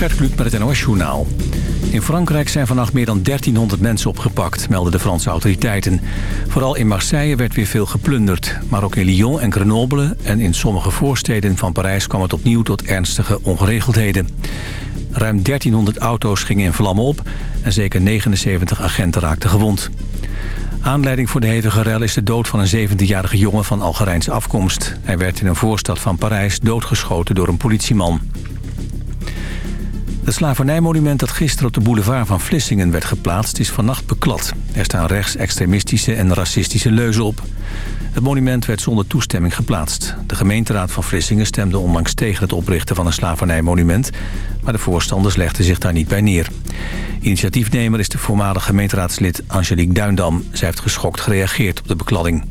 Gert met het NOS-journaal. In Frankrijk zijn vannacht meer dan 1300 mensen opgepakt, melden de Franse autoriteiten. Vooral in Marseille werd weer veel geplunderd. Maar ook in Lyon en Grenoble en in sommige voorsteden van Parijs... kwam het opnieuw tot ernstige ongeregeldheden. Ruim 1300 auto's gingen in vlammen op... en zeker 79 agenten raakten gewond. Aanleiding voor de hevige rel is de dood van een 17-jarige jongen van Algerijnse afkomst. Hij werd in een voorstad van Parijs doodgeschoten door een politieman. Het slavernijmonument dat gisteren op de boulevard van Vlissingen werd geplaatst... is vannacht beklad. Er staan rechtsextremistische en racistische leuzen op. Het monument werd zonder toestemming geplaatst. De gemeenteraad van Vlissingen stemde onlangs tegen het oprichten van een slavernijmonument... maar de voorstanders legden zich daar niet bij neer. Initiatiefnemer is de voormalige gemeenteraadslid Angelique Duindam. Zij heeft geschokt gereageerd op de bekladding.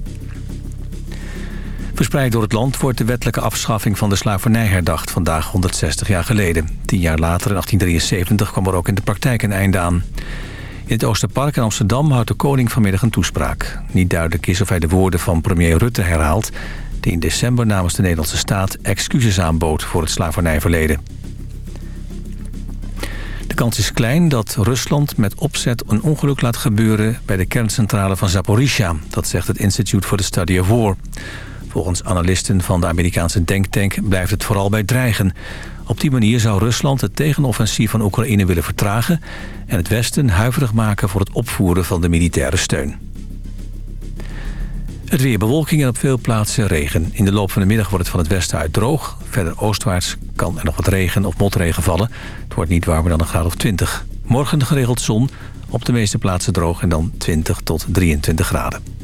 Verspreid door het land wordt de wettelijke afschaffing van de slavernij herdacht... vandaag 160 jaar geleden. Tien jaar later, in 1873, kwam er ook in de praktijk een einde aan. In het Oosterpark in Amsterdam houdt de koning vanmiddag een toespraak. Niet duidelijk is of hij de woorden van premier Rutte herhaalt... die in december namens de Nederlandse staat excuses aanbood voor het slavernijverleden. De kans is klein dat Rusland met opzet een ongeluk laat gebeuren... bij de kerncentrale van Zaporizhia. Dat zegt het Institute for the Study of War. Volgens analisten van de Amerikaanse denktank blijft het vooral bij dreigen. Op die manier zou Rusland het tegenoffensief van Oekraïne willen vertragen... en het Westen huiverig maken voor het opvoeren van de militaire steun. Het weer bewolking en op veel plaatsen regen. In de loop van de middag wordt het van het westen uit droog. Verder oostwaarts kan er nog wat regen of motregen vallen. Het wordt niet warmer dan een graad of 20. Morgen geregeld zon, op de meeste plaatsen droog en dan 20 tot 23 graden.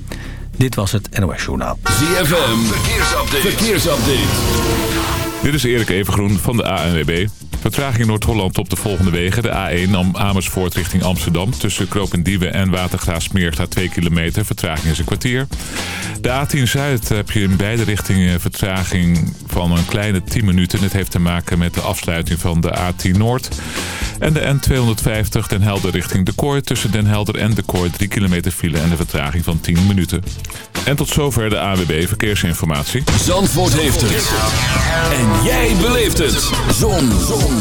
Dit was het NOS Journaal. ZFM, verkeersupdate. verkeersupdate. Dit is Erik Evengroen van de ANWB. Vertraging in Noord-Holland op de volgende wegen. De A1 Amersfoort richting Amsterdam. Tussen Kroopendieven en Watergraafsmeer staat 2 kilometer. Vertraging is een kwartier. De A10 Zuid heb je in beide richtingen vertraging van een kleine 10 minuten. Het heeft te maken met de afsluiting van de A10 Noord. En de N250 Den Helder richting De Kooi. Tussen Den Helder en De Kooi 3 kilometer file en de vertraging van 10 minuten. En tot zover de AWB Verkeersinformatie. Zandvoort heeft het. En jij beleeft het. Zon. Zon.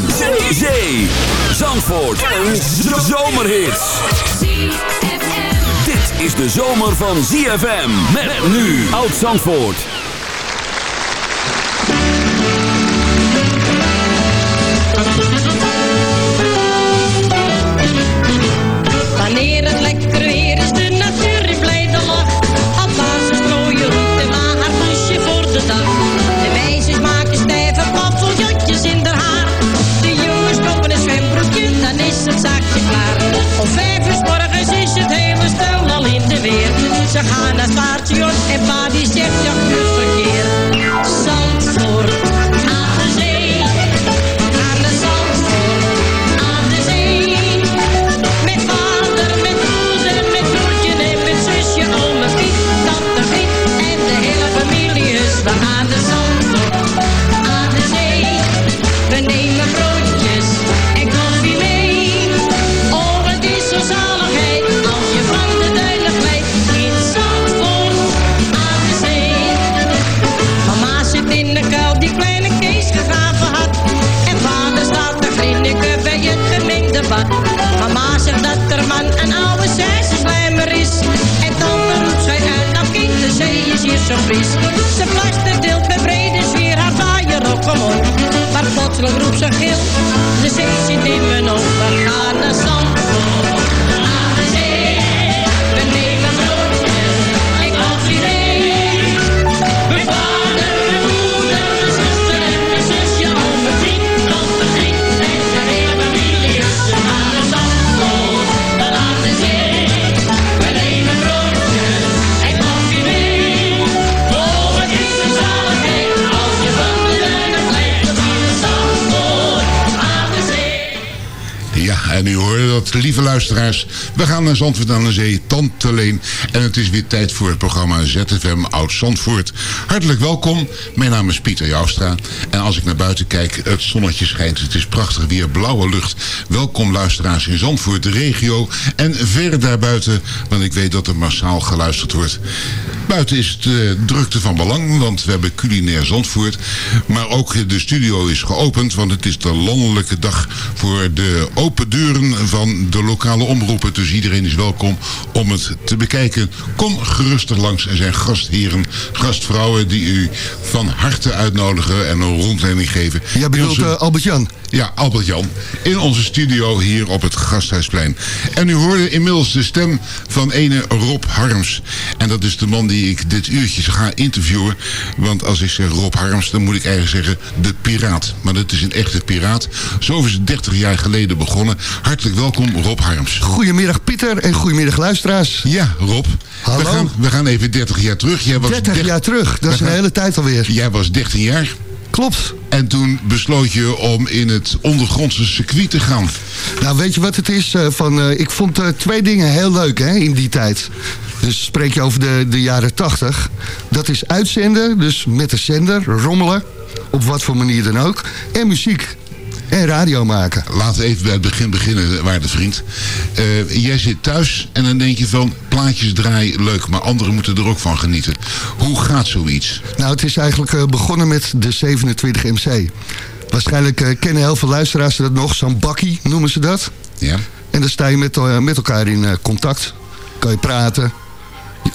Zee. Zandvoort. Een zomerhit. Dit is de zomer van ZFM. Met nu. Oud Zandvoort. Mama zegt dat er man een oude slijmer is. En dan roept zij uit, nou kind, de zee is hier zo fris. Ze plaster deelt met brede sfeer haar vaaier op omhoog. Maar plotseling roept ze gil, de zee zit in mijn ogen. We gaan naar Zandvoort, en u hoorde dat, lieve luisteraars. We gaan naar Zandvoort aan de Zee, Tante Leen. En het is weer tijd voor het programma ZFM Oud Zandvoort. Hartelijk welkom. Mijn naam is Pieter Joustra. En als ik naar buiten kijk, het zonnetje schijnt. Het is prachtig weer, blauwe lucht. Welkom luisteraars in Zandvoort, de regio. En ver daarbuiten, want ik weet dat er massaal geluisterd wordt. Buiten is de eh, drukte van belang, want we hebben culinair Zandvoort. Maar ook de studio is geopend, want het is de landelijke dag voor de open van de lokale omroepen. Dus iedereen is welkom om het te bekijken. Kom gerustig langs. Er zijn gastheren, gastvrouwen die u van harte uitnodigen en een rondleiding geven. Jij bedoelt uh, Albert-Jan? Ja, Albert-Jan. In onze studio hier op het Gasthuisplein. En u hoorde inmiddels de stem van ene Rob Harms. En dat is de man die ik dit uurtje ga interviewen. Want als ik zeg Rob Harms, dan moet ik eigenlijk zeggen de piraat. Maar dat is een echte piraat. Zo is het 30 jaar geleden begonnen. Hartelijk welkom Rob Harms. Goedemiddag Pieter en goedemiddag luisteraars. Ja, Rob. Hallo. We gaan, we gaan even 30 jaar terug. Jij was 30 jaar terug, dat is een hele tijd alweer. Jij was 13 jaar. Klopt. En toen besloot je om in het ondergrondse circuit te gaan. Nou, weet je wat het is? Uh, van, uh, ik vond uh, twee dingen heel leuk hè, in die tijd. Dus spreek je over de, de jaren 80. Dat is uitzenden, dus met de zender, rommelen. Op wat voor manier dan ook. En muziek. En radio maken. Laten we even bij het begin beginnen, waarde vriend. Uh, jij zit thuis en dan denk je van... plaatjes draaien, leuk, maar anderen moeten er ook van genieten. Hoe gaat zoiets? Nou, het is eigenlijk uh, begonnen met de 27 MC. Waarschijnlijk uh, kennen heel veel luisteraars dat nog. Zo'n bakkie noemen ze dat. Ja. En dan sta je met, met elkaar in contact. Kan je praten.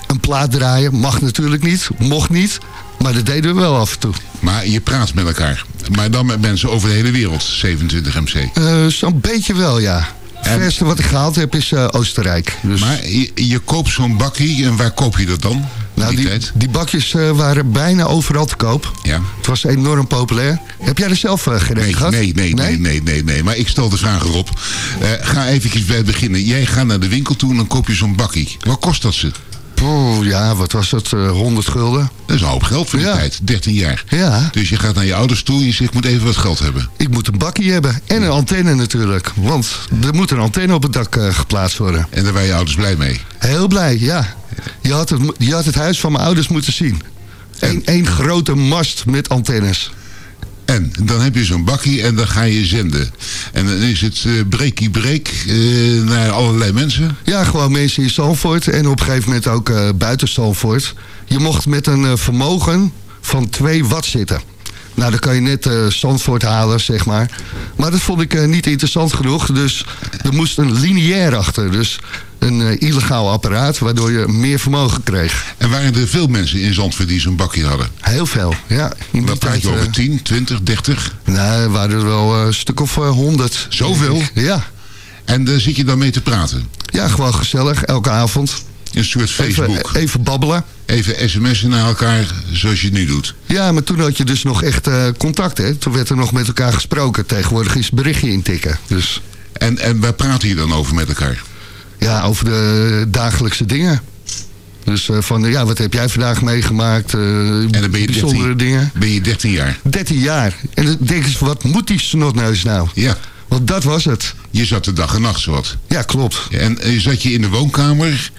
Een plaat draaien mag natuurlijk niet. Mocht niet. Maar dat deden we wel af en toe. Maar je praat met elkaar. Maar dan met mensen over de hele wereld, 27 MC. Uh, Zo'n beetje wel, ja. Het verste wat ik gehaald heb is uh, Oostenrijk. Dus... Maar je, je koopt zo'n bakkie en waar koop je dat dan? Nou, die, die, die, bakjes uh, waren bijna overal te koop. Ja. Het was enorm populair. Heb jij er zelf uh, gereden nee, gehad? Nee nee, nee, nee, nee, nee, Maar ik stel de vraag erop. Ga eventjes bij beginnen. Jij gaat naar de winkel toe en dan koop je zo'n bakkie. Wat kost dat ze? Oh, ja, wat was het? Uh, 100 gulden. Dat is een hoop geld voor die ja. tijd. 13 jaar. Ja. Dus je gaat naar je ouders toe en je zegt, ik moet even wat geld hebben. Ik moet een bakkie hebben. En een antenne natuurlijk. Want er moet een antenne op het dak uh, geplaatst worden. En daar waren je ouders blij mee? Heel blij, ja. Je had het, je had het huis van mijn ouders moeten zien. Eén grote mast met antennes. En dan heb je zo'n bakkie en dan ga je zenden. En dan is het uh, breakie break uh, naar allerlei mensen? Ja, gewoon mensen in Zalvoort en op een gegeven moment ook uh, buiten Zalvoort. Je mocht met een vermogen van 2 watt zitten. Nou, dan kan je net uh, Zandvoort halen, zeg maar. Maar dat vond ik uh, niet interessant genoeg. Dus er moest een lineair achter. Dus een uh, illegaal apparaat, waardoor je meer vermogen kreeg. En waren er veel mensen in Zandvoort die zo'n bakje hadden? Heel veel, ja. In Wat praat je over? 10, 20, 30? Nou, er waren er wel een stuk of 100. Zoveel? Ja. En daar zit je dan mee te praten? Ja, gewoon gezellig, elke avond. Een soort Facebook. Even, even babbelen. Even sms'en naar elkaar, zoals je het nu doet. Ja, maar toen had je dus nog echt uh, contact, hè. Toen werd er nog met elkaar gesproken. Tegenwoordig is berichtje intikken, dus... En, en waar praat je dan over met elkaar? Ja, over de dagelijkse dingen. Dus uh, van, ja, wat heb jij vandaag meegemaakt? Uh, en dan ben je bijzondere 13, dingen. Ben je 13 jaar? 13 jaar. En dan denk je, wat moet die snotneus nou? Ja. Want dat was het. Je zat de dag en nacht zowat. Ja, klopt. En zat je in de woonkamer...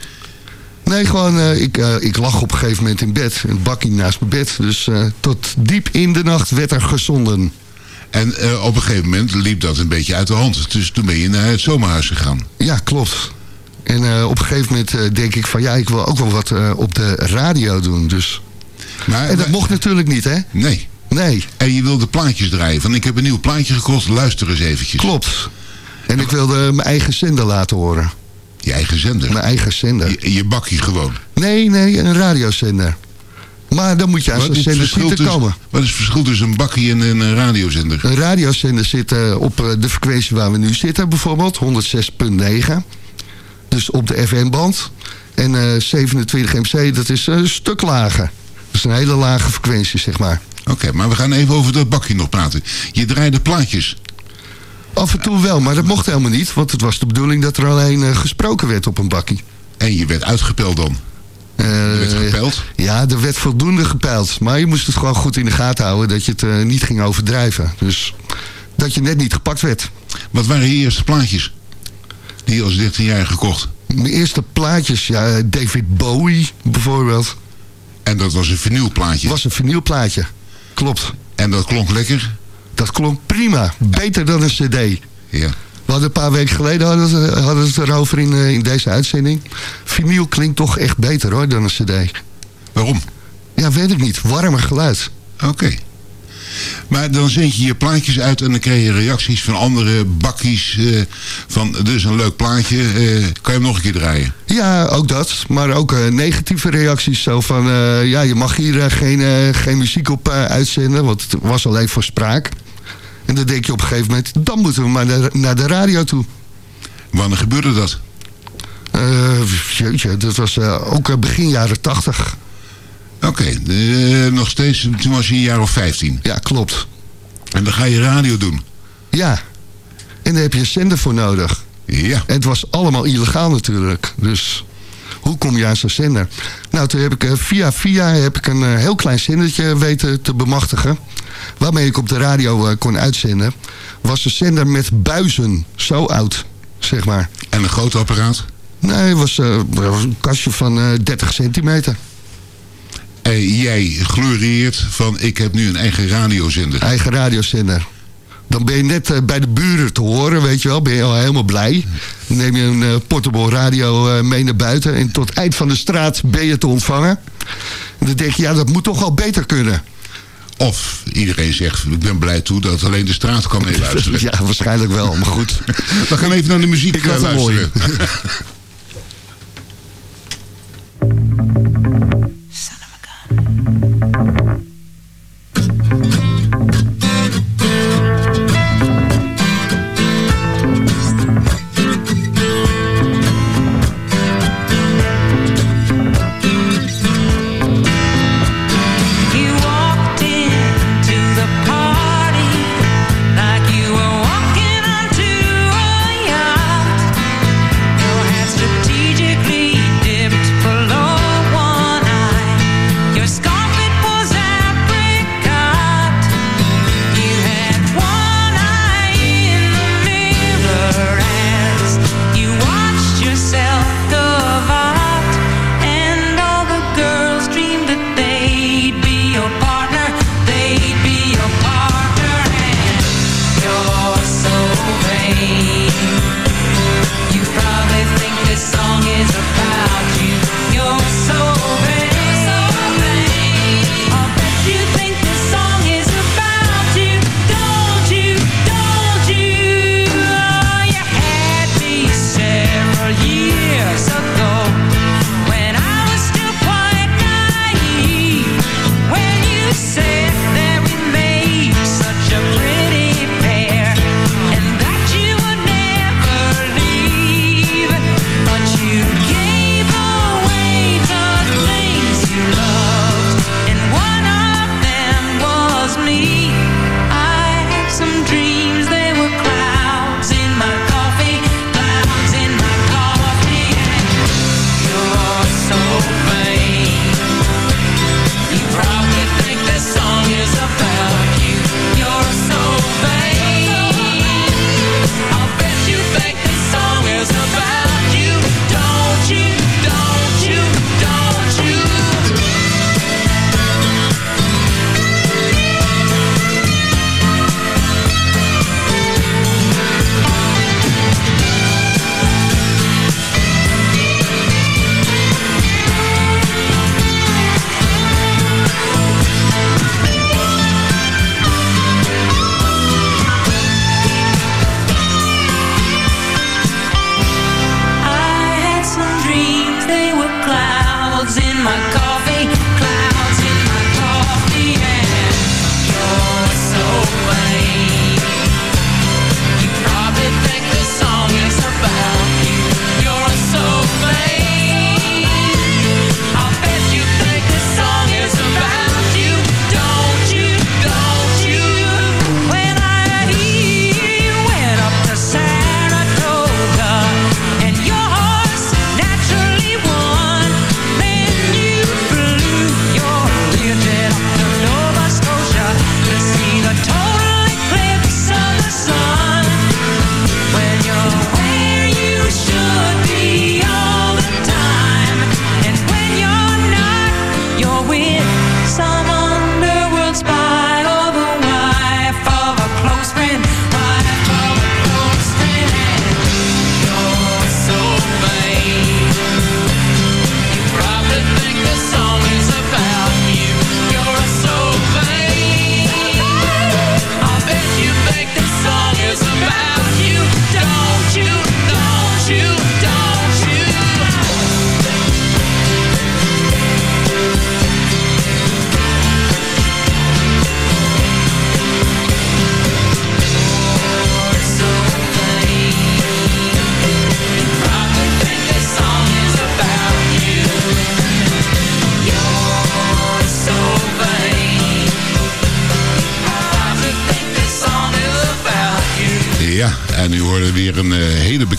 Nee, gewoon, uh, ik, uh, ik lag op een gegeven moment in bed. Een bakkie naast mijn bed. Dus uh, tot diep in de nacht werd er gezonden. En op een gegeven moment liep dat een beetje uit de hand. Dus toen ben je naar het zomerhuis gegaan. Ja, klopt. En op een gegeven moment denk ik van... ja, ik wil ook wel wat op de radio doen. Dus. Maar, en dat mocht natuurlijk niet, hè? Nee. Nee. En je wilde plaatjes draaien. Van ik heb een nieuw plaatje gekocht, luister eens eventjes. Klopt. En ik wilde mijn eigen zender laten horen. Je eigen zender? Mijn eigen zender. Je, je bakje gewoon? Nee, nee, een radiozender. Maar dan moet je aan zo'n zender zien te komen. Wat is het verschil tussen een bakkie en een radiozender? Een radiozender zit uh, op de frequentie waar we nu zitten bijvoorbeeld. 106.9. Dus op de FM-band. En uh, 27 MC, dat is een stuk lager. Dat is een hele lage frequentie, zeg maar. Oké, okay, maar we gaan even over dat bakje nog praten. Je draaide plaatjes. Af en toe wel, maar dat mocht helemaal niet. Want het was de bedoeling dat er alleen uh, gesproken werd op een bakkie. En je werd uitgepeld dan? Uh, werd gepeld? Ja, er werd voldoende gepeild. Maar je moest het gewoon goed in de gaten houden dat je het uh, niet ging overdrijven. Dus dat je net niet gepakt werd. Wat waren je eerste plaatjes? Die als 13 jaar gekocht. Mijn eerste plaatjes, ja, David Bowie bijvoorbeeld. En dat was een vinylplaatje. Was een vinylplaatje. Klopt. En dat klonk lekker? Dat klonk prima. Beter dan een cd. Ja. We hadden een paar weken geleden hadden ze, hadden het erover in, eh, in deze uitzending. Vinyl klinkt toch echt beter hoor dan een cd. Waarom? Ja, weet ik niet. Warmer geluid. Oké. Maar dan zend je je plaatjes uit en dan krijg je reacties van andere bakkies. eh, van, dit is een leuk plaatje, eh, kan je hem nog een keer draaien? Ja, ook dat. Maar ook eh, negatieve reacties. Zo van, ja, je mag hier geen, geen muziek op uitzenden. Want het was alleen voor spraak. En dan denk je op een gegeven moment, dan moeten we maar naar, naar de radio toe. Wanneer gebeurde dat? Jeetje, dat was ook begin jaren tachtig. Oké, eh, nog steeds, toen was je een jaar of 15. Ja, klopt. En dan ga je radio doen. Ja. En daar heb je een zender voor nodig. Ja. En het was allemaal illegaal natuurlijk. Dus hoe kom je aan zo'n zender? Nou, toen heb ik eh, via via heb ik een eh, heel klein zendertje weten te bemachtigen. Waarmee ik op de radio kon uitzenden. Was een zender met buizen. Zo oud, zeg maar. En een groot apparaat? Nee, het was, een kastje van eh 30 centimeter. En jij glorieert van ik heb nu een eigen radiozender. Eigen radiozender. Dan ben je net eh, bij de buren te horen, weet je wel. Ben je al helemaal blij. Dan neem je een eh, portable radio eh, mee naar buiten. En tot eind van de straat ben je te ontvangen. En dan denk je, ja, dat moet toch wel beter kunnen. Of iedereen zegt, ik ben blij toe dat alleen de straat kan meeluisteren. Ja, waarschijnlijk wel, maar goed. We gaan even naar de muziek Ik luisteren.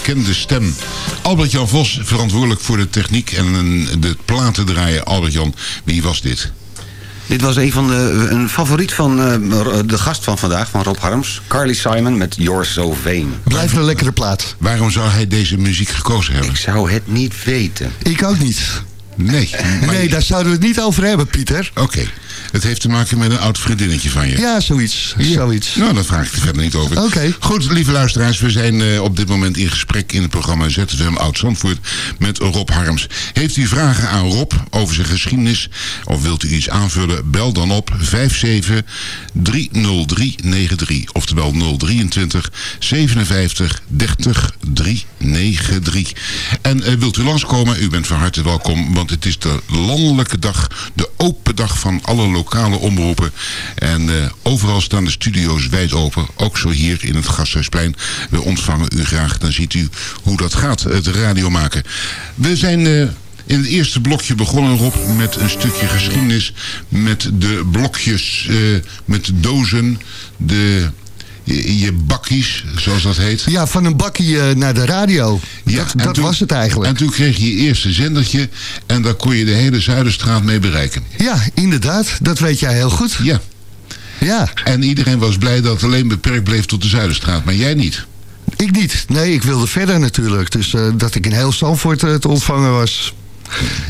bekende stem. Albert-Jan Vos, verantwoordelijk voor de techniek en de platen draaien. Albert-Jan, wie was dit? Dit was een van de een favoriet van eh, de gast van vandaag, van Rob Harms. Carly Simon met You're So Vain. Blijft een lekkere plaat. Waarom zou hij deze muziek gekozen hebben? Ik zou het niet weten. Ik ook niet. Nee. maar- Nee, daar zouden we het niet over hebben, Pieter. Oké, het heeft te maken met een oud vriendinnetje van je. Ja, zoiets. Zoiets. Nou, daar vraag ik er verder niet over. Oké. Goed, lieve luisteraars, we zijn eh, op dit moment in gesprek in het programma ZFM Oud Zandvoort met Rob Harms. Heeft u vragen aan Rob over zijn geschiedenis of wilt u iets aanvullen? Bel dan op 5730393, oftewel 023 57 30 393. En eh, wilt u langskomen? U bent van harte welkom, want het is de landelijke dag, de open dag van alle lokale omroepen. En eh, overal staan de studio's wijd open, ook zo hier in het Gasthuisplein. We ontvangen u graag, dan ziet u hoe dat gaat, het radio maken. We zijn... eh, in het eerste blokje begonnen Rob met een stukje geschiedenis met de blokjes, eh, met de dozen, de, je, je bakkies, zoals dat heet. Ja, van een bakkie eh, naar de radio. Ja, dat dat toen- was het eigenlijk. En toen kreeg je je eerste zendertje en daar kon je de hele Zuiderstraat mee bereiken. Ja, inderdaad. Dat weet jij heel goed. Ja, Ja, en iedereen was blij dat het alleen beperkt bleef tot de Zuiderstraat, maar jij niet. ik niet. Nee, ik wilde verder natuurlijk. Dus eh, dat ik in heel Zandvoort eh, te ontvangen was.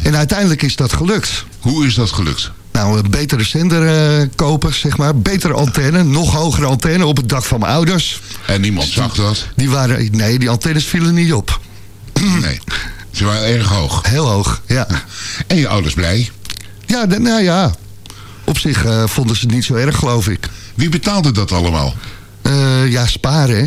En uiteindelijk is dat gelukt. Hoe is dat gelukt? Nou, een betere zender eh, kopen, zeg maar. Betere antenne, nog hogere antenne op het dak van mijn ouders. En niemand zag dat. Die waren, nee, die antennes vielen niet op. Nee, ze waren erg hoog. Heel hoog, ja. En je ouders blij. Ja, nou ja. Op zich eh, vonden ze het niet zo erg, geloof ik. Wie betaalde dat allemaal? Eh, ja, sparen, hè.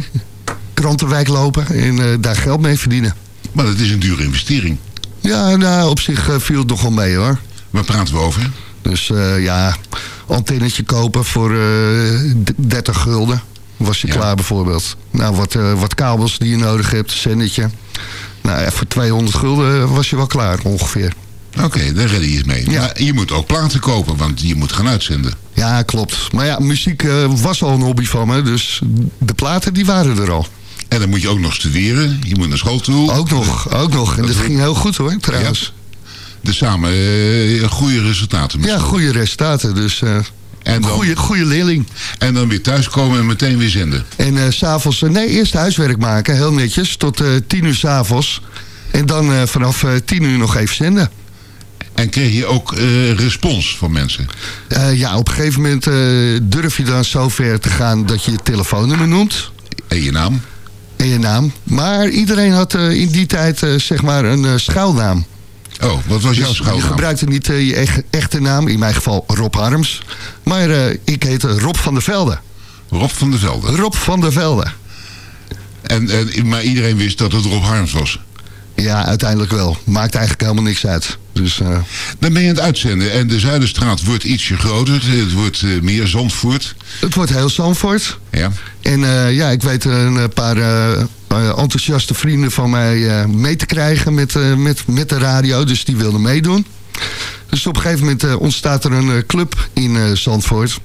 Krantenwijk lopen en daar geld mee verdienen. Maar dat is een dure investering. Ja, nou, op zich viel het nog wel mee, hoor. Waar praten we over? Dus eh, ja, antennetje kopen voor eh, d- 30 gulden. Was je Ja. klaar bijvoorbeeld. Nou, wat, eh, wat kabels die je nodig hebt, een zendetje. Nou, ja, voor 200 gulden was je wel klaar, ongeveer. Oké, daar redde je mee. Ja. Maar je moet ook platen kopen, want je moet gaan uitzenden. Ja, klopt. Maar ja, muziek eh, was al een hobby van me. Dus de platen, die waren er al. En dan moet je ook nog studeren. Je moet naar school toe. Ook nog, ook nog. En dat Dat- ging heel goed hoor, trouwens. Dus samen eh, goede resultaten. Ja, goede resultaten. Dus eh En dan, goede, goede leerling. en dan weer thuiskomen en meteen weer zenden. En s s'avonds, nee, eerst huiswerk maken, heel netjes, tot eh, tien uur s'avonds. En dan vanaf tien uur nog even zenden. En kreeg je ook respons van mensen. Ja, op een gegeven moment durf je dan zo ver te gaan dat je je telefoonnummer noemt. En je naam? En je naam. Maar iedereen had in die tijd zeg maar een schuilnaam. Oh, wat was jouw Dus je schuilnaam? gebruikte niet eh, je ech- echte naam, in mijn geval Rob Harms. Maar eh, ik heette Rob van der Velde. Rob van der Velde. Rob van der Velde. En, en, maar iedereen wist dat het Rob Harms was. Ja, uiteindelijk wel. Maakt eigenlijk helemaal niks uit. Dus eh, Dan ben je aan het uitzenden. En de Zuiderstraat wordt ietsje groter. Het wordt meer Zandvoort. het wordt heel Zandvoort. Ja. En ja, ik weet een paar enthousiaste vrienden van mij eh, mee te krijgen met, eh, met, met de radio. Dus die wilden meedoen. Dus op een gegeven moment eh, ontstaat er een eh, club in eh, Zandvoort.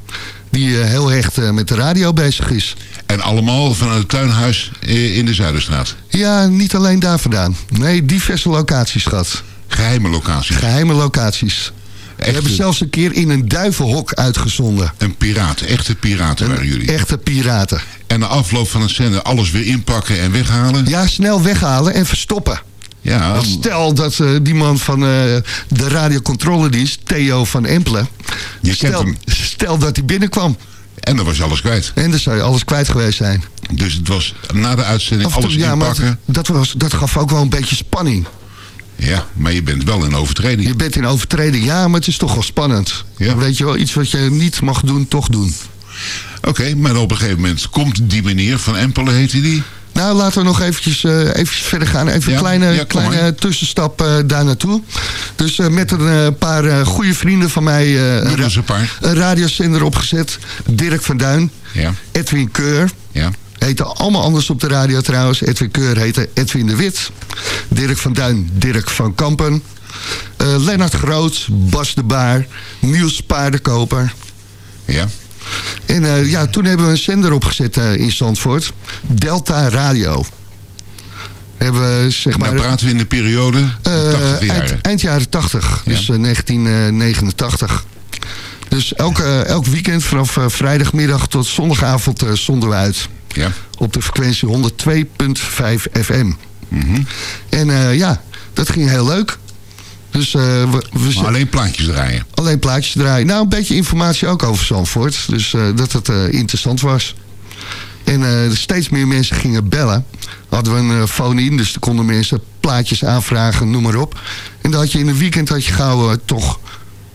Die eh, heel hecht eh, met de radio bezig is. En allemaal vanuit het tuinhuis eh, in de Zuiderstraat. Ja, niet alleen daar vandaan. Nee, diverse locaties gehad. Geheime locatie. Geheime locaties. We Echte- hebben zelfs een keer in een duivenhok uitgezonden. Een piraten, echte piraten waren jullie. Echte piraten. En na afloop van het zenden alles weer inpakken en weghalen. Ja, snel weghalen en verstoppen. Ja, Want Stel dat eh, die man van eh, de radiocontroledienst, Theo van Empelen... Je kent Stel, hem. stel dat hij binnenkwam. en dan was je alles kwijt. En dan zou je alles kwijt geweest zijn. Dus het was na de uitzending alles maar inpakken. dat, was, dat gaf ook wel een beetje spanning. Ja, maar je bent wel in overtreding. Je bent in overtreding, ja, maar het is toch wel spannend. Ja. Weet je wel, iets wat je niet mag doen, toch doen. Oké, maar op een gegeven moment komt die meneer van Empelen, heette die. Nou, laten we nog eventjes, eh, eventjes verder gaan. Even Ja, een kleine, ja, kleine maar. tussenstap eh, daar naartoe. Dus eh, met een paar goede vrienden van mij... een, paar. een radiozender opgezet. Dirk van Duin, Ja, Edwin Keur. ja. Heette allemaal anders op de radio trouwens. Edwin Keur heette Edwin de Wit. Dirk van Duin, Dirk van Kampen. Eh Lennart Groot, Bas de Baar, Niels Paardenkoper. ja. En eh, ja, toen hebben we een zender opgezet eh, in Zandvoort. Delta Radio. Hebben we, zeg maar... Praten we in de periode 80 jaren. eind, eind jaren 80, dus eh, 1989. Dus elke, elk weekend vanaf vrijdagmiddag tot zondagavond zonden we uit. Ja. Op de frequentie 102.5 FM. Mhm. En eh, ja, dat ging heel leuk. Dus eh, we, we Maar alleen plaatjes draaien. alleen plaatjes draaien. Nou, een beetje informatie ook over Zandvoort. Dus eh, dat het interessant was. En steeds meer mensen gingen bellen. Hadden we een uh, phone-in, dus dan konden mensen plaatjes aanvragen, noem maar op. En dan had je in een weekend had je gauw toch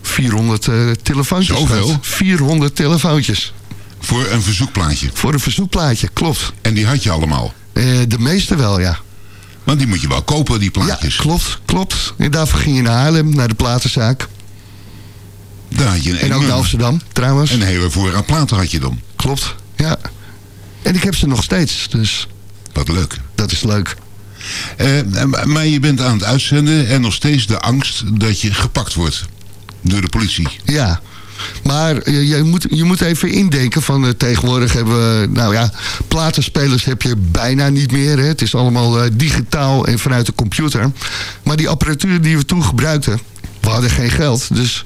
400 eh, telefoontjes Zoveel? gehad. 400 telefoontjes. Voor een verzoekplaatje. Voor een verzoekplaatje, klopt. En die had je allemaal. Eh, de meeste wel, ja. Want die moet je wel kopen, die Ja, plaatjes. klopt, klopt. En daarvoor ging je naar Haarlem, naar de platenzaak. Daar had je een, En ook naar Amsterdam, trouwens. een hele voorraad platen had je dan. Klopt, ja. En ik heb ze nog steeds, dus Wat leuk. dat is leuk. Eh, maar je bent aan het uitzenden en nog steeds de angst dat je gepakt wordt door de politie. Ja, maar je, moet, je moet even indenken van eh, tegenwoordig hebben we, nou ja, platenspelers heb je bijna niet meer. Hè. Het is allemaal eh, digitaal en vanuit de computer. Maar die apparatuur die we toen gebruikten, we hadden geen geld. Dus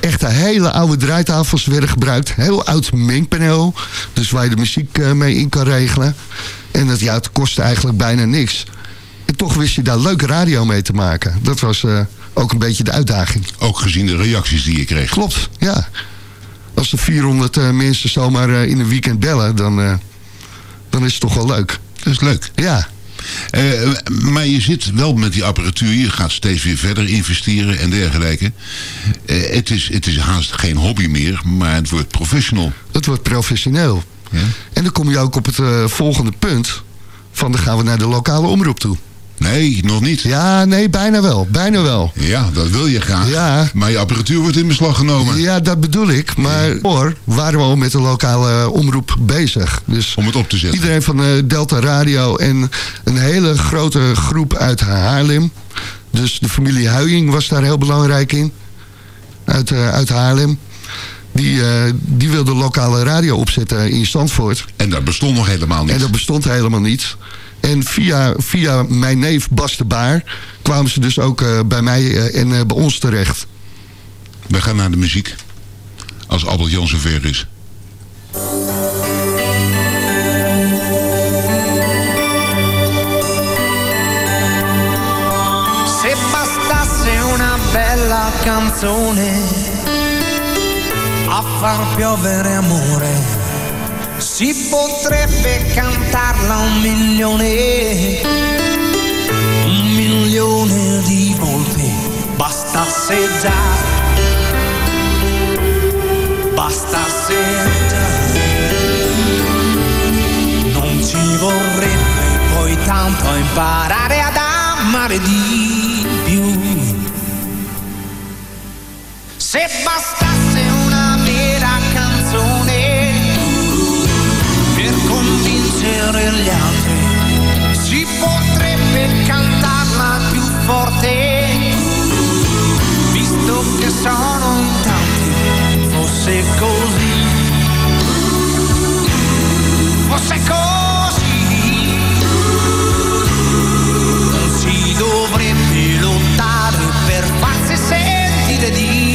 echte hele oude draaitafels werden gebruikt. Heel oud mengpaneel, dus waar je de muziek eh, mee in kan regelen. En dat, ja, het kostte eigenlijk bijna niks. En toch wist je daar leuke radio mee te maken. Dat was ook een beetje de uitdaging. Ook gezien de reacties die je kreeg. Klopt, ja. Als er 400 eh, mensen zomaar eh, in een weekend bellen, dan, eh, dan is het toch wel leuk. Dat is leuk. Ja, maar je zit wel met die apparatuur. Je gaat steeds weer verder investeren en dergelijke. Het, is, het is haast geen hobby meer, maar het wordt professional. het wordt professioneel. Ja? En dan kom je ook op het volgende punt. Van dan gaan we naar de lokale omroep toe. Nee, nog niet. Ja, nee, bijna wel. Bijna wel. Ja, dat wil je graag. Ja. Maar je apparatuur wordt in beslag genomen. Ja, dat bedoel ik. Maar hoor, waren we al met de lokale eh, omroep bezig. Dus Om het op te zetten. iedereen van eh, Delta Radio en een hele grote groep uit Haarlem. Dus de familie Huying was daar heel belangrijk in. Uit, eh, uit Haarlem. Die, eh, die wilde lokale radio opzetten in Zandvoort. En dat bestond nog helemaal niet. En dat bestond helemaal niet. En via, via mijn neef Bas de Baar kwamen ze dus ook eh, bij mij eh, en eh, bij ons terecht. We gaan naar de muziek. Als Albert Jan zover is. Se bastasse una bella canzone a far piovere amore, si potrebbe cantarla un milione, un milione di volte. Bastasse già, bastasse già. Non ci vorrebbe poi tanto imparare ad amare di più. Se bastasse convincere gli altri, si potrebbe cantarla più forte, visto che sono in tanti, fosse così, fosse così, non si dovrebbe lottare per farsi sentire di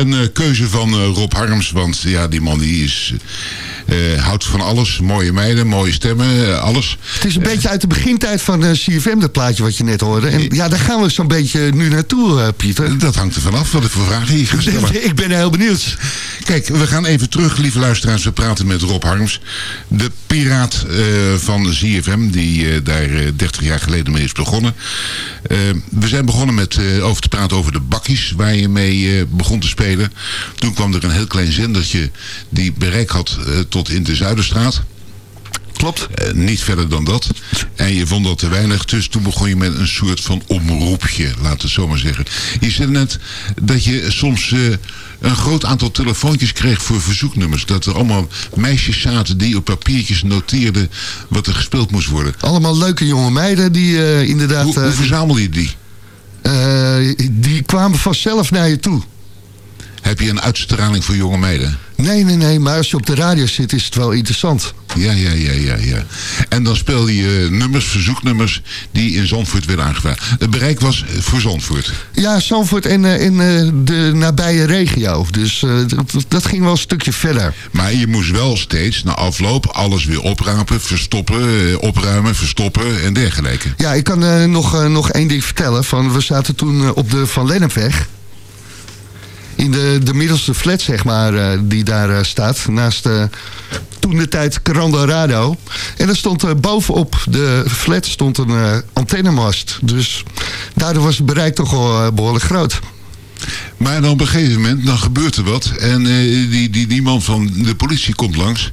een eh, keuze van eh, Rob Harms, want ja, die man die is... eh, houdt van alles. Mooie meiden, mooie stemmen, eh, alles. Het is een beetje uit de begintijd van eh, CFM, dat plaatje wat je net hoorde. En ja, daar gaan we zo'n beetje nu naartoe, eh, Pieter. Dat hangt er vanaf wat ik voor vragen hier ga stellen. Ik ben heel benieuwd. Kijk, we gaan even terug, lieve luisteraars. We praten met Rob Harms. De piraat eh, van ZFM, die eh, daar eh, 30 jaar geleden mee is begonnen. Eh, we zijn begonnen met eh, over te praten over de bakkies, waar je mee eh, begon te spelen. Toen kwam er een heel klein zendertje die bereik had eh, tot in de Zuiderstraat. Klopt. Eh, niet verder dan dat. En je vond dat te weinig. Dus toen begon je met een soort van omroepje, laten we het zo maar zeggen. Je zei net dat je soms eh, een groot aantal telefoontjes kreeg voor verzoeknummers. Dat er allemaal meisjes zaten die op papiertjes noteerden wat er gespeeld moest worden. Allemaal leuke jonge meiden die eh, inderdaad... Hoe, hoe verzamelde je die? die kwamen vanzelf naar je toe. Heb je een uitstraling voor jonge meiden? Nee, nee, nee, maar als je op de radio zit is het wel interessant. Ja, ja, ja, ja, ja. En dan speelde je nummers, verzoeknummers die in Zandvoort werden aangevraagd. Het bereik was eh, voor Zandvoort. Ja, Zandvoort en, eh, en eh, de nabije regio. Dus eh, dat, dat ging wel een stukje verder. Maar je moest wel steeds na afloop alles weer oprapen, verstoppen, eh, opruimen, verstoppen en dergelijke. Ja, ik kan eh, nog, eh, nog één ding vertellen. Van, we zaten toen eh, op de Van Lennepweg. In de, de middelste flat, zeg maar, eh, die daar eh, staat. Naast eh, toen de tijd Radio. En er stond bovenop de flat stond een antennemast. Dus daardoor was het bereik toch eh, behoorlijk groot. Maar dan op een gegeven moment, dan gebeurt er wat. En die, die, die man van de politie komt langs.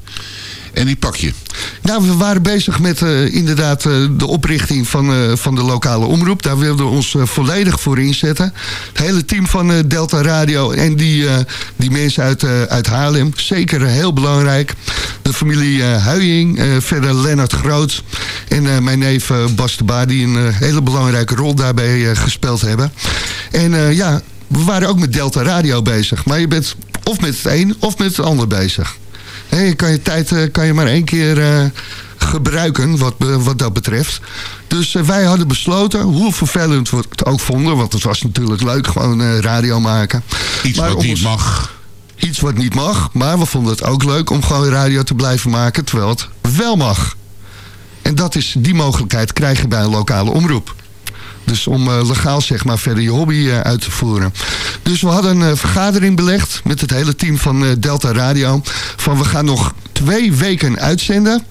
En die pak je. Nou, we waren bezig met eh, inderdaad eh, de oprichting van, eh, van de lokale omroep. Daar wilden we ons volledig voor inzetten. Het hele team van Delta Radio en die, die mensen uit, uit Haarlem. Zeker heel belangrijk. De familie eh, verder Lennart Groot en mijn neef Bas de Baar... die een hele belangrijke rol daarbij gespeeld hebben. En ja, we waren ook met Delta Radio bezig. Maar je bent of met het een of met het ander bezig. Je kan je tijd eh, kan je maar één keer eh, gebruiken wat, be- wat dat betreft. Dus eh, wij hadden besloten, hoe vervelend we het ook vonden... want het was natuurlijk leuk, gewoon eh, radio maken. Iets Maar wat niet ons- mag. Iets wat niet mag, maar we vonden het ook leuk om gewoon radio te blijven maken... terwijl het wel mag. En dat is, die mogelijkheid krijg je bij een lokale omroep. Dus om eh, legaal zeg maar verder je hobby eh, uit te voeren. Dus we hadden een eh, vergadering belegd met het hele team van Delta Radio. Van we gaan nog twee weken uitzenden.